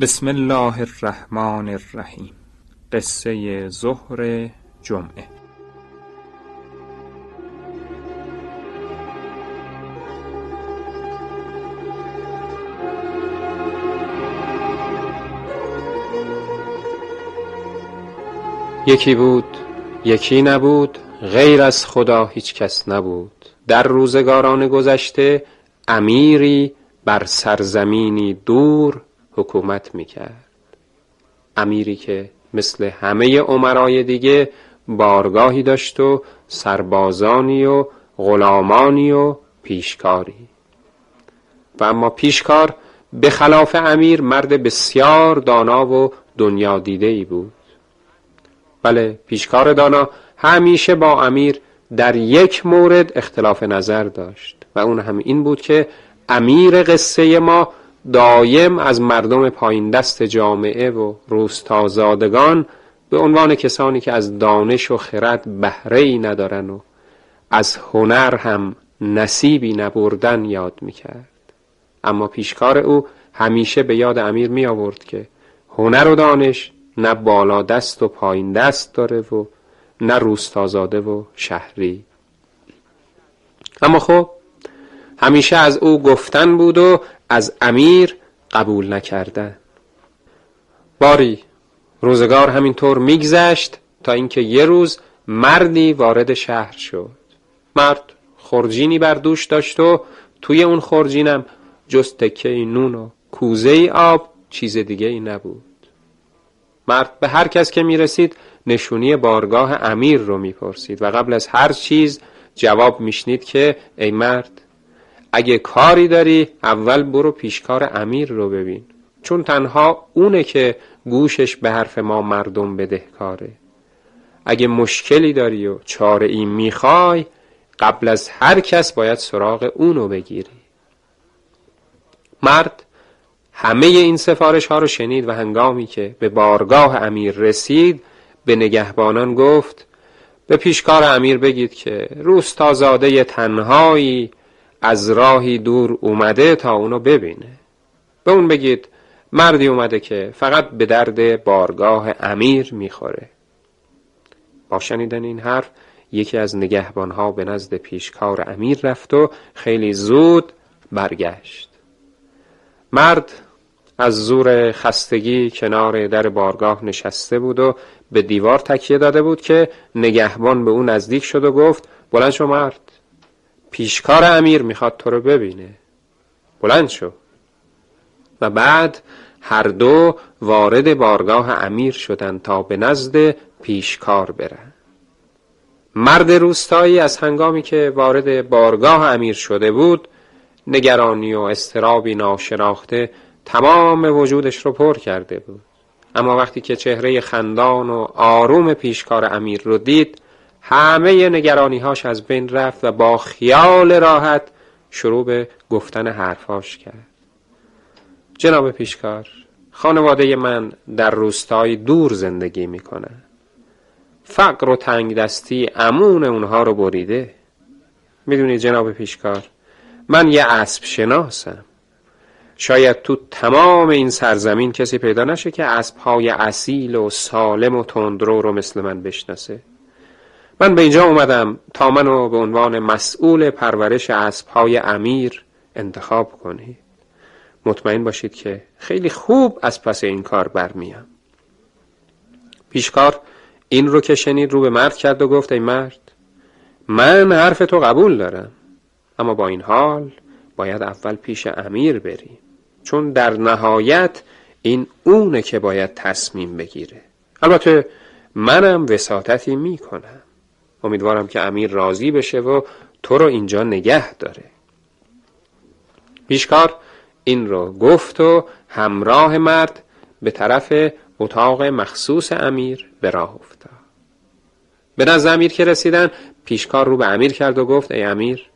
بسم الله الرحمن الرحیم. قصه ظهر جمعه. یکی بود یکی نبود غیر از خدا هیچ کس نبود. در روزگاران گذشته امیری بر سرزمینی دور حکومت می‌کرد. امیری که مثل همه عمرای دیگه بارگاهی داشت و سربازانی و غلامانی و پیشکاری. و اما پیشکار به خلاف امیر مرد بسیار دانا و دنیا دیده ای بود. بله پیشکار دانا همیشه با امیر در یک مورد اختلاف نظر داشت و اون هم این بود که امیر قصه ما دایم از مردم پایین دست جامعه و روستازادگان به عنوان کسانی که از دانش و خرد بهره ای ندارن و از هنر هم نصیبی نبردن یاد می‌کرد. اما پیشکار او همیشه به یاد امیر می آورد که هنر و دانش نه بالا دست و پایین دست داره و نه روستازاده و شهری. اما خب همیشه از او گفتن بود و از امیر قبول نکردن. باری روزگار همینطور میگذشت تا اینکه یه روز مردی وارد شهر شد. مرد خورجینی بر دوش داشت و توی اون خورجینم جز تکه نون و کوزه ای آب چیز دیگه ای نبود. مرد به هر کس که می‌رسید نشونی بارگاه امیر رو می‌پرسید و قبل از هر چیز جواب میشنید که ای مرد اگه کاری داری اول برو پیشکار امیر رو ببین. چون تنها اونه که گوشش به حرف ما مردم بدهکاره. اگه مشکلی داری و چاره ای می‌خوای قبل از هر کس باید سراغ اونو بگیری. مرد همه این سفارش ها رو شنید و هنگامی که به بارگاه امیر رسید به نگهبانان گفت به پیشکار امیر بگید که روستازاده تنهایی از راهی دور اومده تا اونو ببینه. به اون بگید مردی اومده که فقط به درد بارگاه امیر می‌خوره. با شنیدن این حرف یکی از نگهبانها به نزد پیشکار امیر رفت و خیلی زود برگشت. مرد از زور خستگی کنار در بارگاه نشسته بود و به دیوار تکیه داده بود که نگهبان به او نزدیک شد و گفت بلند شو مرد. پیشکار امیر می‌خواد تو رو ببینه. بلند شو. و بعد هر دو وارد بارگاه امیر شدند تا به نزد پیشکار برن. مرد روستایی از هنگامی که وارد بارگاه امیر شده بود نگرانی و استرابی ناشناخته تمام وجودش رو پر کرده بود. اما وقتی که چهره خندان و آروم پیشکار امیر رو دید همه نگرانی هاش از بین رفت و با خیال راحت شروع به گفتن حرفاش کرد. جناب پیشکار خانواده من در روستای دور زندگی می‌کنه. فقر و تنگ دستی امون اونها رو بریده. می‌دونی جناب پیشکار من یه اسب شناسم شاید تو تمام این سرزمین کسی پیدا نشه که اسبهای اصیل و سالم و تندرو رو مثل من بشناسه. من به اینجا اومدم تا منو به عنوان مسئول پرورش اسبهای امیر انتخاب کنید. مطمئن باشید که خیلی خوب از پس این کار برمیام. پیشکار این رو که شنید رو به مرد کرد و گفت ای مرد من حرف تو قبول دارم اما با این حال باید اول پیش امیر بریم چون در نهایت این اونه که باید تصمیم بگیره. البته منم وساطتی می‌کنم. امیدوارم که امیر راضی بشه و تو رو اینجا نگه داره. پیشکار این رو گفت و همراه مرد به طرف اتاق مخصوص امیر به راه افتاد. به نزد امیر که رسیدن پیشکار رو به امیر کرد و گفت ای امیر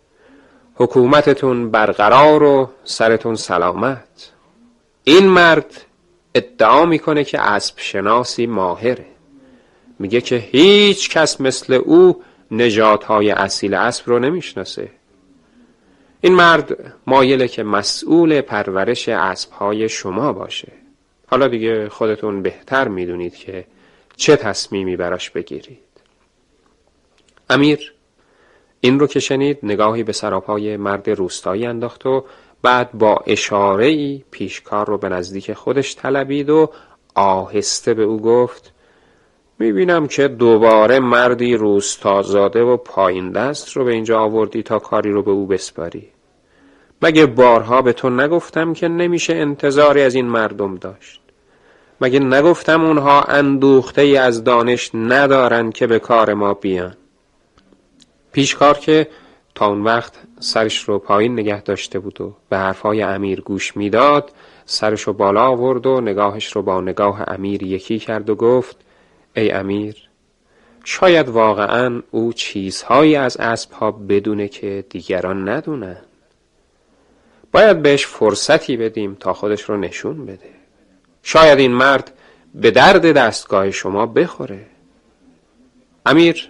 حکومتتون برقرار و سرتون سلامت. این مرد ادعا می‌کنه که اسب شناسی ماهره. میگه که هیچ کس مثل او نجات های اصیل اسب رو نمی‌شناسه. این مرد مایله که مسئول پرورش اسب های شما باشه. حالا دیگه خودتون بهتر می‌دونید که چه تصمیمی براش بگیرید. امیر این رو که شنید نگاهی به سراپای مرد روستایی انداخت و بعد با اشاره ای پیشکار رو به نزدیک خودش طلبید و آهسته به او گفت می‌بینم که دوباره مردی روستازاده و پایین دست رو به اینجا آوردی تا کاری رو به او بسپاری. مگه بارها به تو نگفتم که نمیشه انتظاری از این مردم داشت؟ مگه نگفتم اونها اندوخته از دانش ندارن که به کار ما بیان؟ پیشکار که تا اون وقت سرش رو پایین نگه داشته بود و به حرفهای امیر گوش می‌داد سرش رو بالا آورد و نگاهش رو با نگاه امیر یکی کرد و گفت ای امیر. شاید واقعا او چیزهایی از اسبها بدونه که دیگران ندونن. باید بهش فرصتی بدیم تا خودش رو نشون بده. شاید این مرد به درد دستگاه شما بخوره. امیر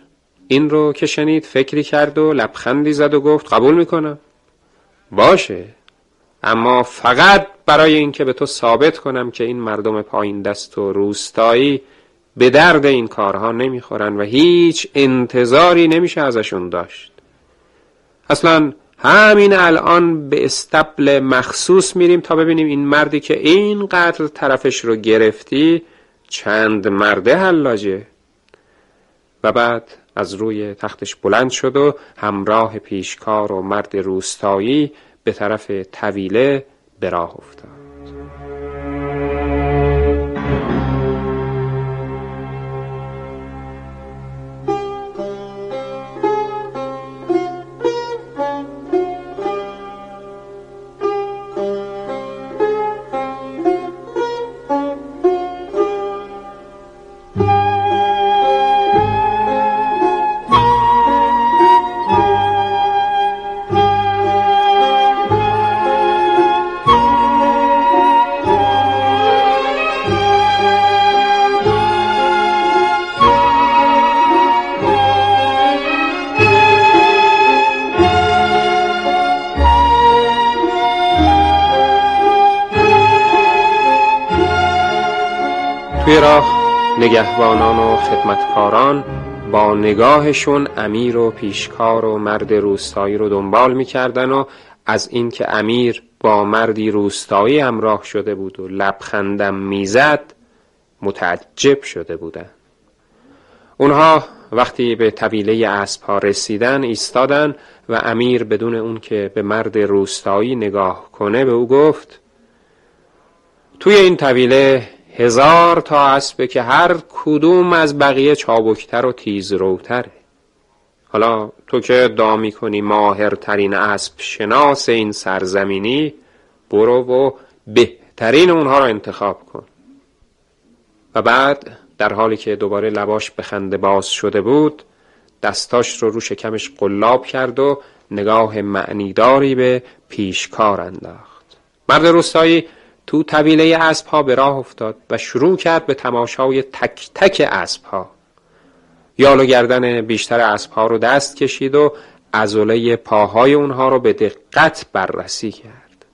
این رو که شنید فکری کرد و لبخندی زد و گفت قبول می‌کنم. باشه. اما فقط برای اینکه به تو ثابت کنم که این مردم پایین دست و روستایی به درد این کارها نمی‌خورن و هیچ انتظاری نمیشه ازشون داشت. اصلا همین الان به استبل مخصوص میریم تا ببینیم این مردی که اینقدر طرفش رو گرفتی چند مرده حلاجه. و بعد از روی تختش بلند شد و همراه پیشکار و مرد روستایی به طرف طویله به راه افتاد. نگهبانان و خدمتکاران با نگاهشون امیر و پیشکار و مرد روستایی رو دنبال می‌کردن و از اینکه امیر با مردی روستایی همراه شده بود و لبخندم می‌زد متعجب شده بودن. اونها وقتی به طویله اسب ها رسیدن ایستادن و امیر بدون اون که به مرد روستایی نگاه کنه به او گفت توی این طویله هزار تا اسبه که هر کدوم از بقیه چابکتر و تیزروتره. حالا تو که دامی کنی ماهرترین اسب شناس این سرزمینی برو و بهترین اونها رو انتخاب کن. و بعد در حالی که دوباره لباش به خنده باز شده بود دستاش رو رو شکمش قلاب کرد و نگاه معنیداری به پیشکار انداخت. مرد روستایی تو طویله اسب ها به راه افتاد و شروع کرد به تماشای تک تک اسب ها یال و گردن بیشتر اسب ها رو دست کشید و عضله پاهای اونها رو به دقت بررسی کرد.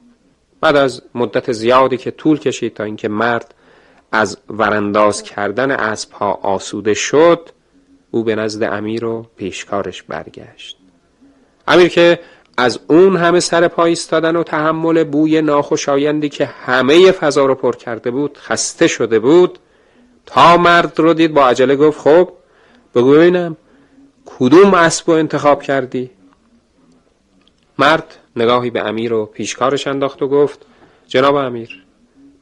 بعد از مدت زیادی که طول کشید تا اینکه مرد از ورانداز کردن اسب ها آسوده شد او به نزد امیر و پیشکارش برگشت. امیر که از اون همه سر پا ایستادن و تحمل بوی ناخوشایندی که همه فضا رو پر کرده بود خسته شده بود تا مرد رو دید با عجله گفت خب بگو ببینم کدوم اسب رو انتخاب کردی؟ مرد نگاهی به امیر و پیشکارش انداخت و گفت جناب امیر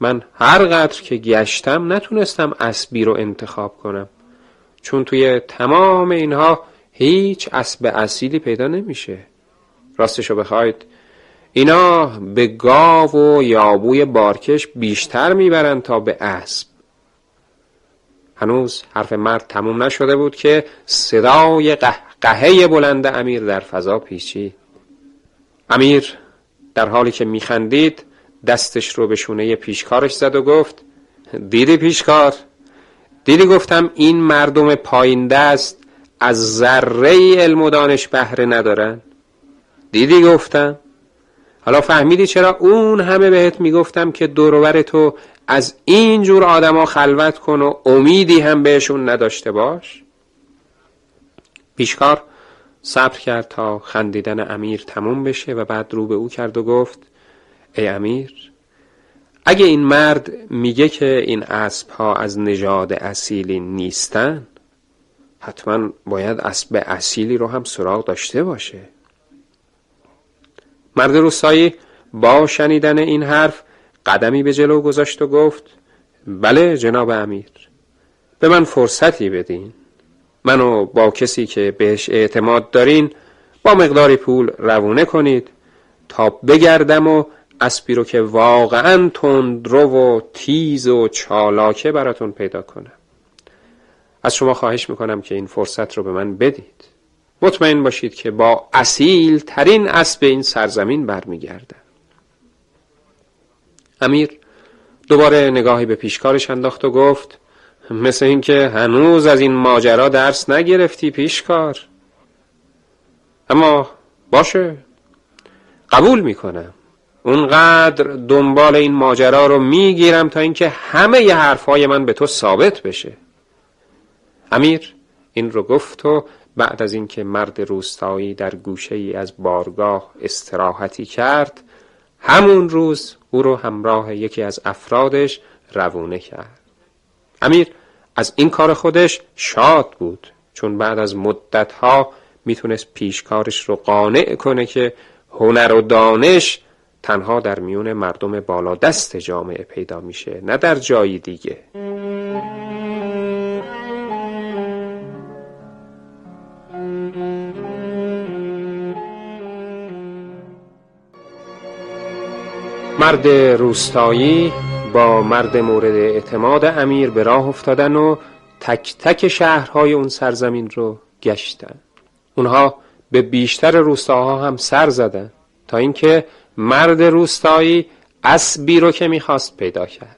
من هر قدر که گشتم نتونستم اسبی رو انتخاب کنم چون توی تمام اینها هیچ اسب اصیلی پیدا نمیشه. راستشو بخواید. اینا به گاو و یابوی بارکش بیشتر می‌برن تا به اسب. هنوز حرف مرد تموم نشده بود که صدای قهقهه بلند امیر در فضا پیچید. امیر در حالی که میخندید دستش رو به شونه پیشکارش زد و گفت دیدی پیشکار؟ دیدی گفتم این مردم پایین دست از ذره علم و دانش بهره ندارن؟ دیدی گفتم؟ حالا فهمیدی چرا اون همه بهت می‌گفتم که دورور تو از این جور آدما خلوت کن و امیدی هم بهشون نداشته باش؟ پیشکار صبر کرد تا خندیدن امیر تموم بشه و بعد رو به او کرد و گفت ای امیر اگه این مرد میگه که این اسب ها از نژاد اصیلی نیستن حتما باید اسب اصیلی رو هم سراغ داشته باشه. مرد روستایی با شنیدن این حرف قدمی به جلو گذاشت و گفت بله جناب امیر به من فرصتی بدین. منو با کسی که بهش اعتماد دارین با مقداری پول روونه کنید تا بگردم و اسبی رو که واقعا تندرو و تیز و چالاکه براتون پیدا کنم. از شما خواهش می‌کنم که این فرصت رو به من بدید. مطمئن باشید که با اصیل ترین اسب این سرزمین برمیگردم امیر دوباره نگاهی به پیشکارش انداخت و گفت مثل اینکه هنوز از این ماجرا درس نگرفتی پیشکار. اما باشه قبول می‌کنم. اونقدر دنبال این ماجرا رو می‌گیرم تا اینکه همه ی حرفهای من به تو ثابت بشه. امیر این رو گفت و بعد از اینکه مرد روستایی در گوشه ای از بارگاه استراحتی کرد همون روز او رو همراه یکی از افرادش روونه کرد. امیر از این کار خودش شاد بود چون بعد از مدتها می‌تونست پیشکارش رو قانع کنه که هنر و دانش تنها در میون مردم بالا دست جامعه پیدا میشه نه در جایی دیگه. مرد روستایی با مرد مورد اعتماد امیر به راه افتادن و تک تک شهرهای اون سرزمین رو گشتن. اونها به بیشتر روستاها هم سر زدن تا اینکه مرد روستایی اسبی رو که می‌خواست پیدا کرد.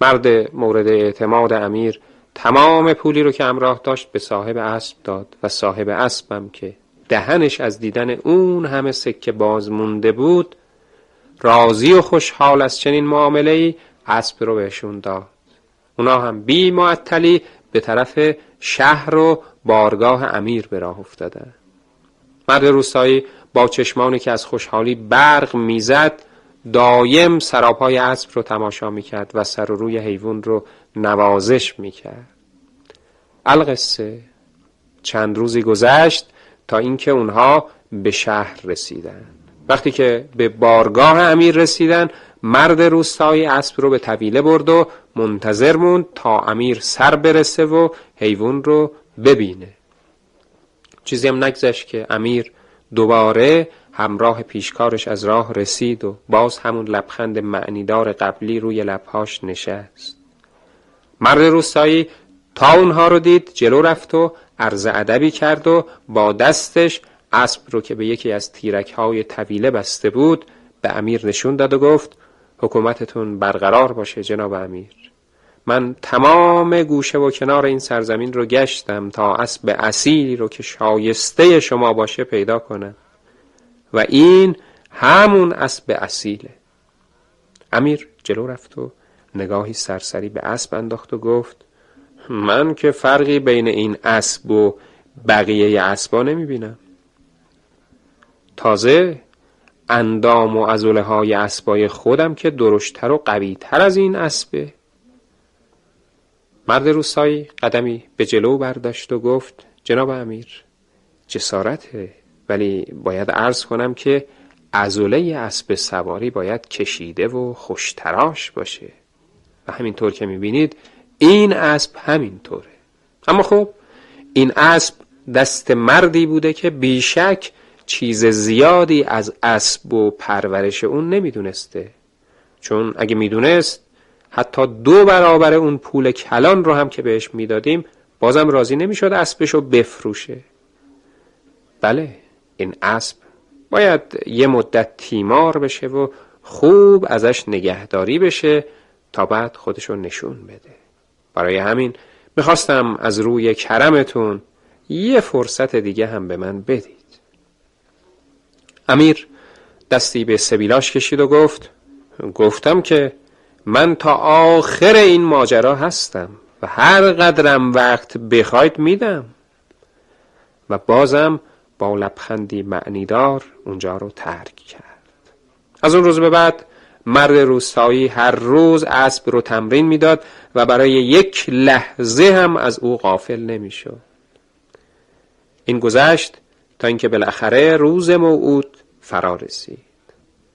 مرد مورد اعتماد امیر تمام پولی رو که همراه داشت به صاحب اسب داد و صاحب اسبم که دهنش از دیدن اون همه سکه باز مونده بود راضی و خوشحال از چنین معامله ای اسب رو بهشون داد. اونا هم بی معطلی به طرف شهر و بارگاه امیر به راه افتادن. مرد روستایی با چشمانی که از خوشحالی برق می‌زد دایم سراپای اسب رو تماشا می‌کرد و سر و روی حیوان رو نوازش می‌کرد. القصه چند روزی گذشت تا اینکه اونها به شهر رسیدند وقتی که به بارگاه امیر رسیدن مرد روستایی اسب رو به طویله برد و منتظر موند تا امیر سر برسه و حیوان رو ببینه. چیزی هم نگذشت که امیر دوباره همراه پیشکارش از راه رسید و باز همون لبخند معنیدار قبلی روی لبهاش نشست. مرد روستایی تا اونها رو دید جلو رفت و عرض ادبی کرد و با دستش اسب رو که به یکی از تیرک های طویله بسته بود به امیر نشون داد و گفت حکومتتون برقرار باشه جناب امیر. من تمام گوشه و کنار این سرزمین رو گشتم تا اسب اصیلی رو که شایسته شما باشه پیدا کنم. و این همون اسب اصیله امیر جلو رفت و نگاهی سرسری به اسب انداخت و گفت من که فرقی بین این اسب و بقیه اسبا نمی بینم تازه اندام و ازوله های اسبای خودم که درشتر و قویتر از این اسبه مرد روستایی قدمی به جلو برداشت و گفت جناب امیر جسارته ولی باید عرض کنم که ازوله اسب سواری باید کشیده و خوشتراش باشه. و همینطور که می‌بینید این اسب همینطوره. اما خب این اسب دست مردی بوده که بیشک چیز زیادی از اسب و پرورش اون نمی‌دونسته. چون اگه می‌دونست حتی دو برابر اون پول کلان رو هم که بهش می‌دادیم بازم راضی نمی‌شد اسبش رو بفروشه. بله این اسب باید یه مدت تیمار بشه و خوب ازش نگهداری بشه تا بعد خودشو نشون بده. برای همین می‌خواستم از روی کرمتون یه فرصت دیگه هم به من بدید. امیر دستی به سبیلاش کشید و گفت گفتم که من تا آخر این ماجرا هستم و هر قدرم وقت بخواید میدم. و بازم با لبخندی معنیدار اونجا رو ترک کرد. از اون روز به بعد مرد روستایی هر روز اسب رو تمرین می‌داد و برای یک لحظه هم از او غافل نمی‌شد. این گذشت تا اینکه بالاخره روز موعود فرا رسید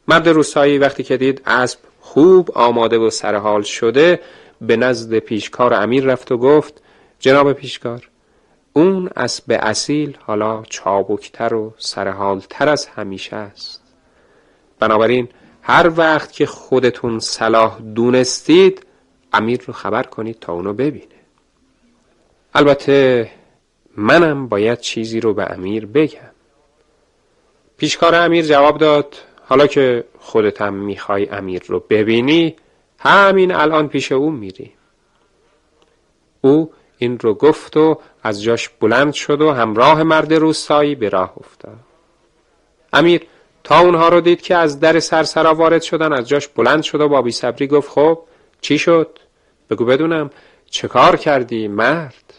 مرد روستایی وقتی که دید اسب خوب آماده و سرحال شده به نزد پیشکار امیر رفت و گفت جناب پیشکار اون اسب اصیل حالا چابکتر و سرحالتر از همیشه است. بنابراین هر وقت که خودتون صلاح دونستید امیر رو خبر کنید تا اونو ببینه. البته منم باید چیزی رو به امیر بگم. پیشکار امیر جواب داد حالا که خودتم می‌خوای امیر رو ببینی همین الان پیش او میری. او این رو گفت و از جاش بلند شد و همراه مرد روستایی به راه افتاد. امیر تا اونها رو دید که از در سرسرا وارد شدن از جاش بلند شد و با بیصبری گفت خب چی شد؟ بگو بدونم چه کار کردی مرد؟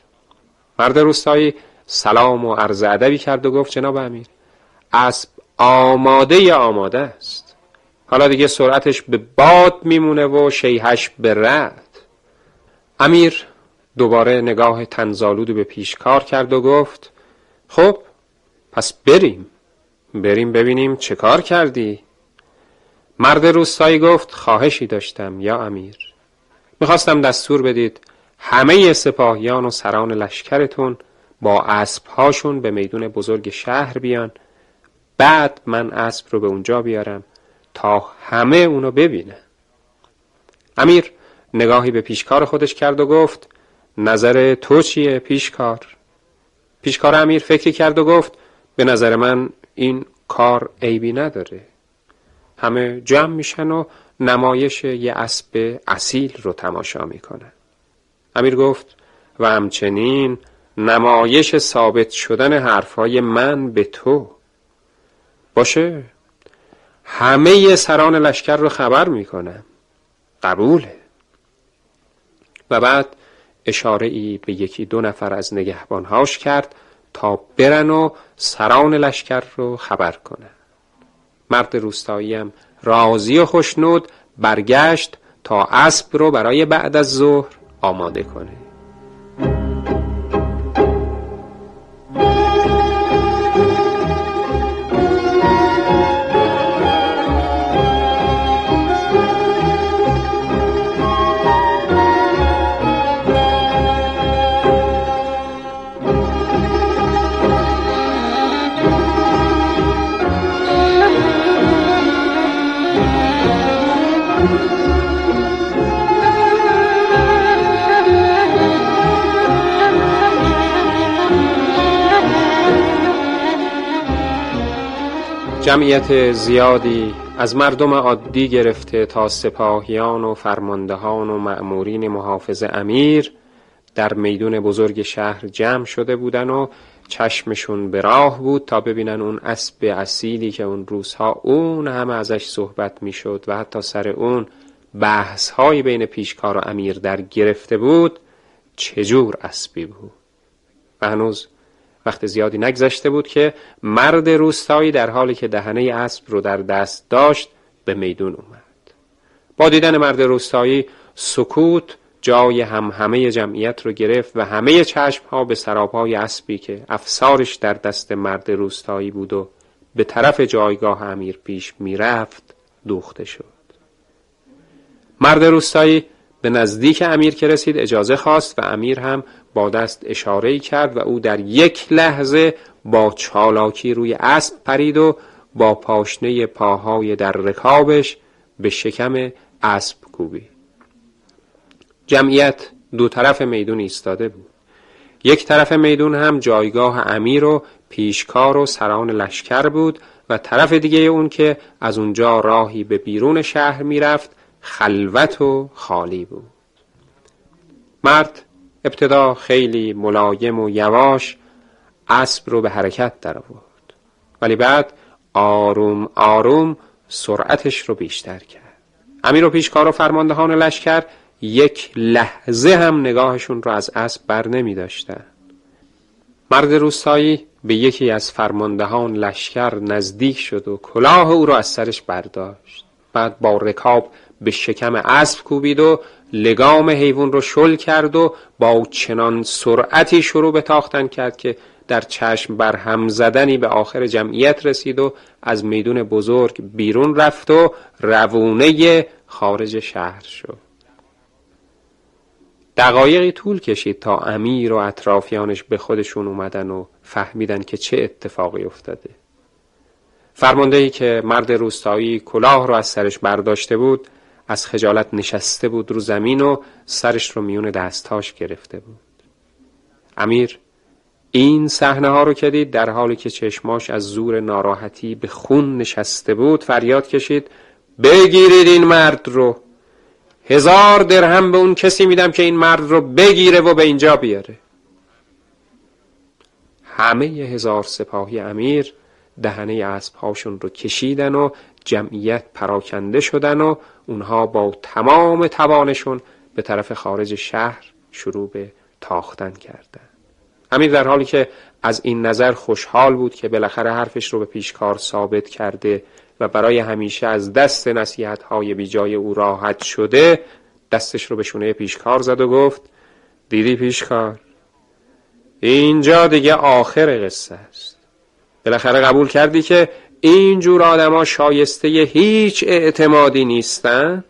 مرد روستایی سلام و عرض ادبی کرد و گفت جناب امیر اسب آماده آماده است؟ حالا دیگه سرعتش به باد میمونه و شیهش به رد. امیر دوباره نگاه تنزالود به پیشکار کرد و گفت خب پس بریم. بریم ببینیم چه کار کردی. مرد روستایی گفت خواهشی داشتم یا امیر. می‌خواستم دستور بدید همه سپاهیان و سران لشکرتون با اسبهاشون به میدون بزرگ شهر بیان بعد من اسب رو به اونجا بیارم تا همه اونو ببینه. امیر نگاهی به پیشکار خودش کرد و گفت نظر تو چیه پیشکار؟ پیشکار امیر فکری کرد و گفت به نظر من این کار عیبی نداره. همه جمع میشن و نمایش یه اسب اصیل رو تماشا می‌کنن. امیر گفت و همچنین نمایش ثابت شدن حرفهای من به تو. باشه. همه سران لشکر رو خبر می‌کنم قبوله. و بعد اشاره ای به یکی دو نفر از نگهبانهاش کرد تا برن و سران لشکر رو خبر کنن مرد روستاییم راضی و خوشنود برگشت تا اسب رو برای بعد از ظهر آماده کنه. جمعیت زیادی از مردم عادی گرفته تا سپاهیان و فرماندهان و مأمورین محافظ امیر در میدون بزرگ شهر جمع شده بودن و چشمشون به راه بود تا ببینن اون اسب اصیلی که اون روزها اون همه ازش صحبت می‌شد و حتی سر اون بحث های بین پیشکار و امیر در گرفته بود چجور اسبی بود؟ و هنوز وقت زیادی نگذشته بود که مرد روستایی در حالی که دهنه اسب رو در دست داشت به میدون اومد. با دیدن مرد روستایی سکوت جای هم همه جمعیت رو گرفت و همه چشم ها به سرابهای اسبی که افسارش در دست مرد روستایی بود و به طرف جایگاه امیر پیش می‌رفت دوخته شد. مرد روستایی به نزدیک امیر که رسید اجازه خواست و امیر هم با دست اشاره کرد و او در یک لحظه با چالاکی روی اسب پرید و با پاشنه پاهای در رکابش به شکم اسب کوبید. جمعیت دو طرف میدون ایستاده بود. یک طرف میدون هم جایگاه امیر و پیشکار و سران لشکر بود و طرف دیگه اون که از اونجا راهی به بیرون شهر می‌رفت خلوت و خالی بود. مرد ابتدا خیلی ملایم و یواش اسب رو به حرکت در آورد ولی بعد آروم آروم سرعتش رو بیشتر کرد. امیر و پیشکار و فرماندهان لشکر یک لحظه هم نگاهشون رو از اسب بر نمی داشتن. مرد روستایی به یکی از فرماندهان لشکر نزدیک شد و کلاه او را از سرش برداشت. بعد با رکاب به شکم اسب کوبید و لگام حیوان رو شل کرد و با چنان سرعتی شروع به تاختن کرد که در چشم بر هم زدنی به آخر جمعیت رسید و از میدون بزرگ بیرون رفت و روونه خارج شهر شد. دقایقی طول کشید تا امیر و اطرافیانش به خودشون اومدن و فهمیدن که چه اتفاقی افتاده. فرمانده که مرد روستایی کلاه رو از سرش برداشته بود از خجالت نشسته بود رو زمین و سرش رو میون دستاش گرفته بود. امیر این صحنه ها رو که دید در حالی که چشماش از زور ناراحتی به خون نشسته بود فریاد کشید بگیرید این مرد رو. هزار درهم به اون کسی میدم که این مرد رو بگیره و به اینجا بیاره. همه هزار سپاهی امیر دهنه اسبهاشون رو کشیدن و جمعیت پراکنده شدن و اونها با تمام توانشون به طرف خارج شهر شروع به تاختن کردن. امیر در حالی که از این نظر خوشحال بود که بالاخره حرفش رو به پیشکار ثابت کرده و برای همیشه از دست نصیحت های بی جای او راحت شده دستش رو به شونه پیشکار زد و گفت دیدی پیشکار اینجا دیگه آخر قصه است. بالاخره قبول کردی که اینجور آدما شایسته هیچ اعتمادی نیستن؟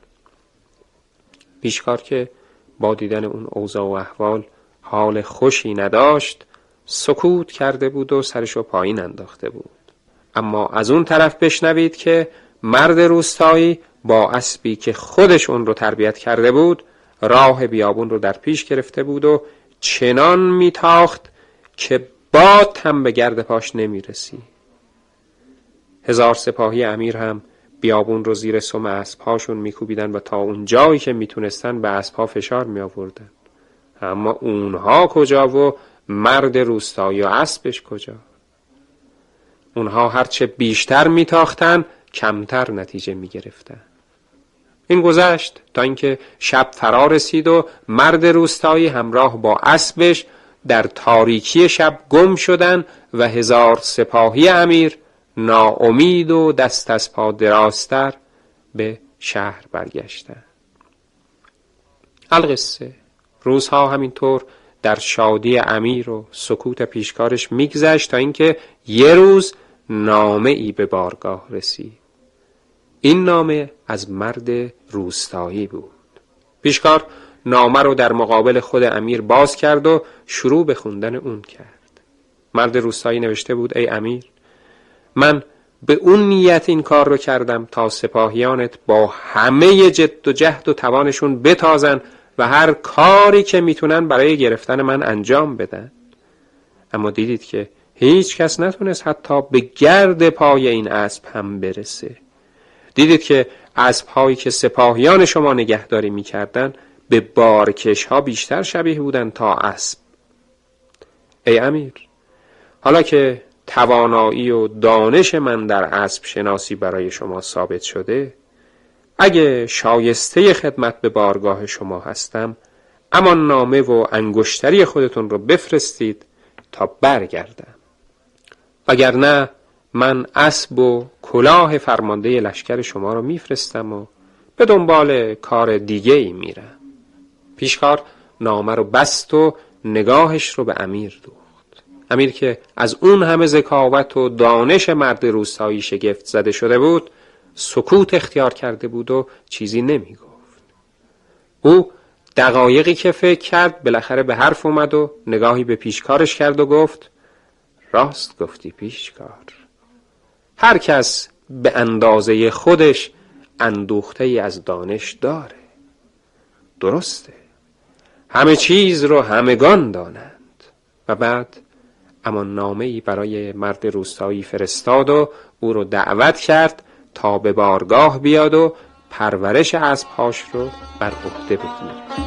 پیشکار که با دیدن اون اوضاع و احوال حال خوشی نداشت سکوت کرده بود و سرشو پایین انداخته بود. اما از اون طرف بشنوید که مرد روستایی با اسبی که خودش اون رو تربیت کرده بود راه بیابون رو در پیش گرفته بود و چنان میتاخت که باد هم به گرد پاش نمی‌رسی هزار سپاهی امیر هم بیابون رو زیر سم اسبهاشون میکوبیدن و تا اون جایی که می‌تونستن به اسبها فشار می آوردن اما اونها کجا و مرد روستایی و اسبش کجا؟ اونها هرچه بیشتر میتاختن کمتر نتیجه می‌گرفتن. این گذشت تا اینکه شب فرا رسید و مرد روستایی همراه با اسبش در تاریکی شب گم شدن و هزار سپاهی امیر ناامید و دست از پا دراستر به شهر برگشتن. القصه. روزها همینطور در شادی امیر و سکوت پیشکارش میگذشت تا اینکه یه روز نامه ای به بارگاه رسید. این نامه از مرد روستایی بود. پیشکار نامه رو در مقابل خود امیر باز کرد و شروع به خوندن اون کرد. مرد روستایی نوشته بود ای امیر من به اون نیت این کار رو کردم تا سپاهیانت با همه جد و جهد و توانشون بتازن و هر کاری که می‌تونن برای گرفتن من انجام بدن. اما دیدید که هیچ کس نتونست حتی به گرد پای این اسب هم برسه. دیدید که اسب هایی که سپاهیان شما نگهداری می‌کردن به بارکش ها بیشتر شبیه بودن تا اسب. ای امیر حالا که توانایی و دانش من در اسب شناسی برای شما ثابت شده؟ اگه شایسته خدمت به بارگاه شما هستم اما نامه و انگشتری خودتون رو بفرستید تا برگردم. وگرنه من اسب و کلاه فرمانده لشکر شما رو میفرستم و به دنبال کار دیگه ای میرم. پیشکار نامه رو بست و نگاهش رو به امیر دوخت امیر که از اون همه ذکاوت و دانش مرد روستایی شگفت زده شده بود سکوت اختیار کرده بود و چیزی نمی گفت او دقایقی که فکر کرد بالاخره به حرف اومد و نگاهی به پیشکارش کرد و گفت راست گفتی پیشکار. هر کس به اندازه خودش اندوخته ای از دانش داره. درسته. همه چیز رو همگان دانند. و بعد اما نامه ای برای مرد روستایی فرستاد و او رو دعوت کرد تا به بارگاه بیاد و پرورش اسبهاش رو بر عهده بگیره.